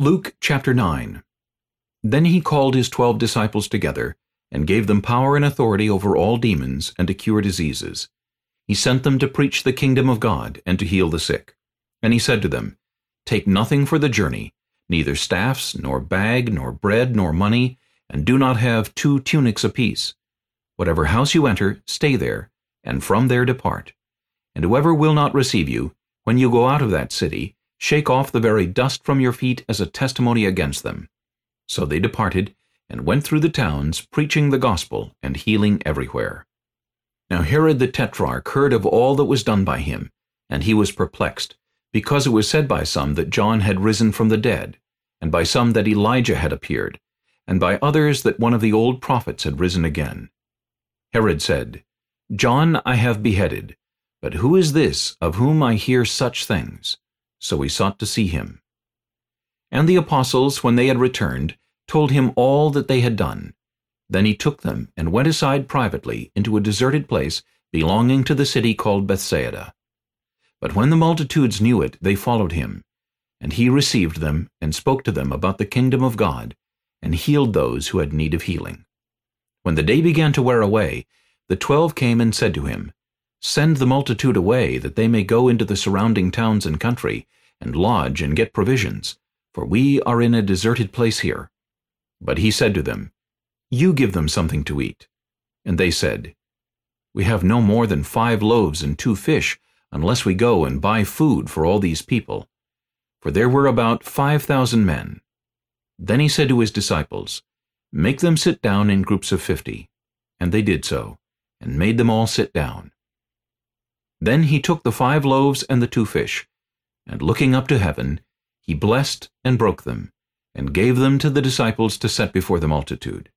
Luke chapter 9 Then he called his twelve disciples together, and gave them power and authority over all demons, and to cure diseases. He sent them to preach the kingdom of God, and to heal the sick. And he said to them, Take nothing for the journey, neither staffs, nor bag, nor bread, nor money, and do not have two tunics apiece. Whatever house you enter, stay there, and from there depart. And whoever will not receive you, when you go out of that city, Shake off the very dust from your feet as a testimony against them. So they departed, and went through the towns, preaching the gospel, and healing everywhere. Now Herod the Tetrarch heard of all that was done by him, and he was perplexed, because it was said by some that John had risen from the dead, and by some that Elijah had appeared, and by others that one of the old prophets had risen again. Herod said, John I have beheaded, but who is this of whom I hear such things? So he sought to see him. And the apostles, when they had returned, told him all that they had done. Then he took them and went aside privately into a deserted place belonging to the city called Bethsaida. But when the multitudes knew it, they followed him. And he received them and spoke to them about the kingdom of God, and healed those who had need of healing. When the day began to wear away, the twelve came and said to him, Send the multitude away, that they may go into the surrounding towns and country, and lodge and get provisions, for we are in a deserted place here. But he said to them, You give them something to eat. And they said, We have no more than five loaves and two fish, unless we go and buy food for all these people. For there were about five thousand men. Then he said to his disciples, Make them sit down in groups of fifty. And they did so, and made them all sit down. Then he took the five loaves and the two fish, and looking up to heaven, he blessed and broke them, and gave them to the disciples to set before the multitude.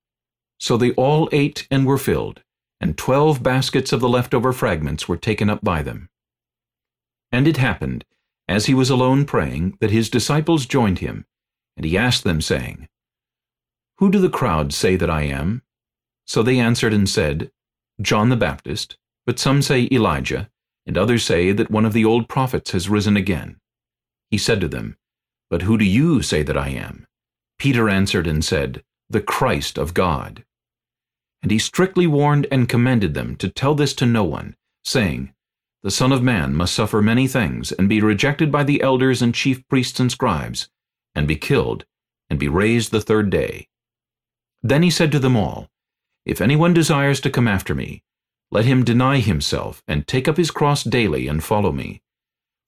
So they all ate and were filled, and twelve baskets of the leftover fragments were taken up by them. And it happened, as he was alone praying, that his disciples joined him, and he asked them, saying, Who do the crowd say that I am? So they answered and said, John the Baptist, but some say Elijah, and others say that one of the old prophets has risen again. He said to them, But who do you say that I am? Peter answered and said, The Christ of God. And he strictly warned and commended them to tell this to no one, saying, The Son of Man must suffer many things, and be rejected by the elders and chief priests and scribes, and be killed, and be raised the third day. Then he said to them all, If anyone desires to come after me, let him deny himself, and take up his cross daily, and follow me.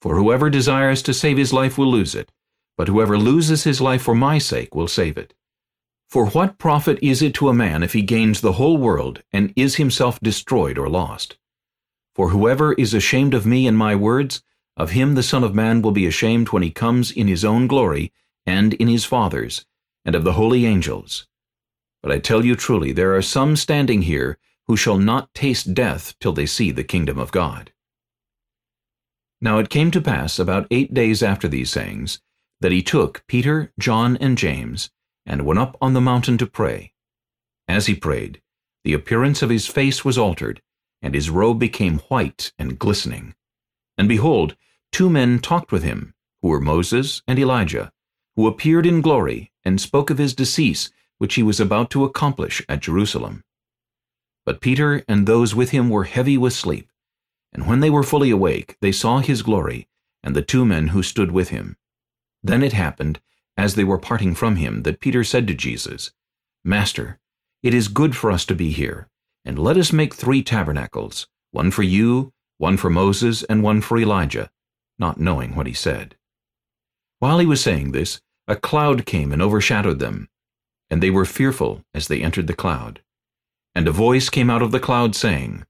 For whoever desires to save his life will lose it, but whoever loses his life for my sake will save it. For what profit is it to a man if he gains the whole world, and is himself destroyed or lost? For whoever is ashamed of me and my words, of him the Son of Man will be ashamed when he comes in his own glory, and in his Father's, and of the holy angels. But I tell you truly, there are some standing here who shall not taste death till they see the kingdom of God. Now it came to pass about eight days after these sayings, that he took Peter, John, and James, and went up on the mountain to pray. As he prayed, the appearance of his face was altered, and his robe became white and glistening. And behold, two men talked with him, who were Moses and Elijah, who appeared in glory, and spoke of his decease, which he was about to accomplish at Jerusalem. But Peter and those with him were heavy with sleep. And when they were fully awake, they saw his glory, and the two men who stood with him. Then it happened, as they were parting from him, that Peter said to Jesus, Master, it is good for us to be here, and let us make three tabernacles, one for you, one for Moses, and one for Elijah, not knowing what he said. While he was saying this, a cloud came and overshadowed them, and they were fearful as they entered the cloud. And a voice came out of the cloud saying,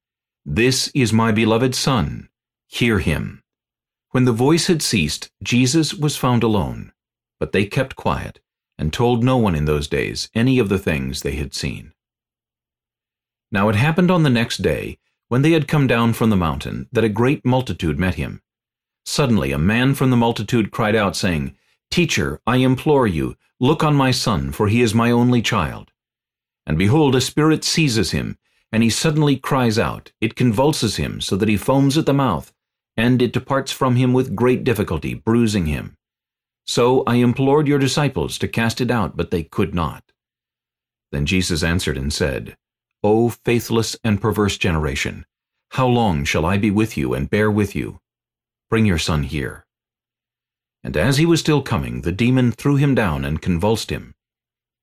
This is my beloved Son, hear him. When the voice had ceased, Jesus was found alone. But they kept quiet, and told no one in those days any of the things they had seen. Now it happened on the next day, when they had come down from the mountain, that a great multitude met him. Suddenly a man from the multitude cried out, saying, Teacher, I implore you, look on my son, for he is my only child. And behold, a spirit seizes him, and he suddenly cries out. It convulses him, so that he foams at the mouth, and it departs from him with great difficulty, bruising him. So I implored your disciples to cast it out, but they could not. Then Jesus answered and said, O faithless and perverse generation, how long shall I be with you and bear with you? Bring your son here. And as he was still coming, the demon threw him down and convulsed him.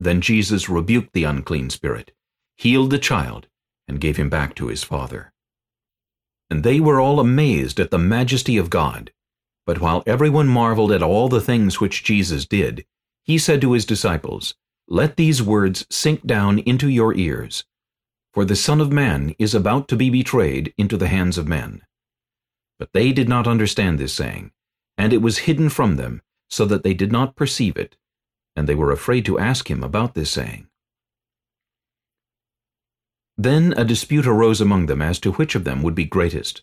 Then Jesus rebuked the unclean spirit, healed the child, and gave him back to his father. And they were all amazed at the majesty of God. But while everyone marveled at all the things which Jesus did, he said to his disciples, Let these words sink down into your ears. For the Son of Man is about to be betrayed into the hands of men. But they did not understand this saying, and it was hidden from them, so that they did not perceive it, and they were afraid to ask him about this saying. Then a dispute arose among them as to which of them would be greatest.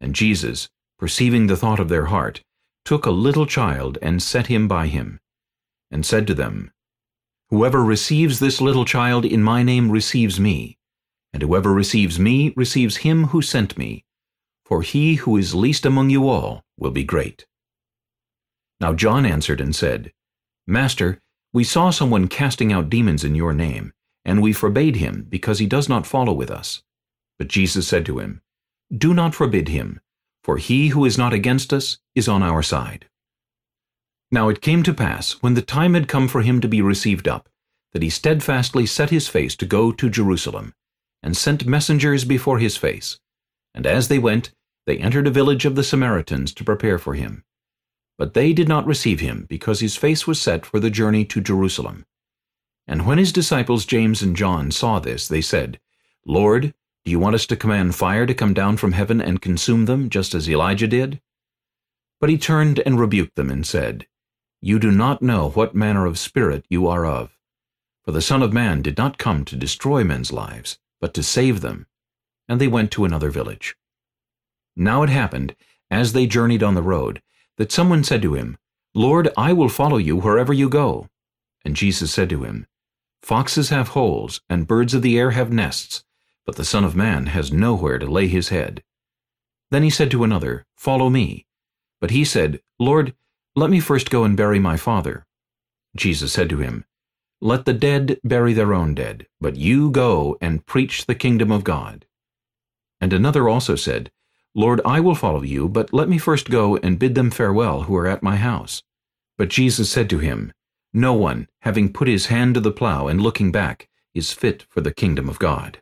And Jesus, perceiving the thought of their heart, took a little child and set him by him, and said to them, Whoever receives this little child in my name receives me, and whoever receives me receives him who sent me. For he who is least among you all will be great. Now John answered and said, Master, we saw someone casting out demons in your name, and we forbade him, because he does not follow with us. But Jesus said to him, Do not forbid him, for he who is not against us is on our side. Now it came to pass, when the time had come for him to be received up, that he steadfastly set his face to go to Jerusalem, and sent messengers before his face. And as they went, they entered a village of the Samaritans to prepare for him. But they did not receive him, because his face was set for the journey to Jerusalem. And when his disciples James and John saw this, they said, Lord, do you want us to command fire to come down from heaven and consume them, just as Elijah did? But he turned and rebuked them and said, You do not know what manner of spirit you are of. For the Son of Man did not come to destroy men's lives, but to save them. And they went to another village. Now it happened, as they journeyed on the road, that someone said to him, Lord, I will follow you wherever you go. And Jesus said to him, Foxes have holes, and birds of the air have nests, but the Son of Man has nowhere to lay his head. Then he said to another, Follow me. But he said, Lord, let me first go and bury my father. Jesus said to him, let the dead bury their own dead, but you go and preach the kingdom of God. And another also said, Lord, I will follow you, but let me first go and bid them farewell who are at my house. But Jesus said to him, No one, having put his hand to the plow and looking back, is fit for the kingdom of God.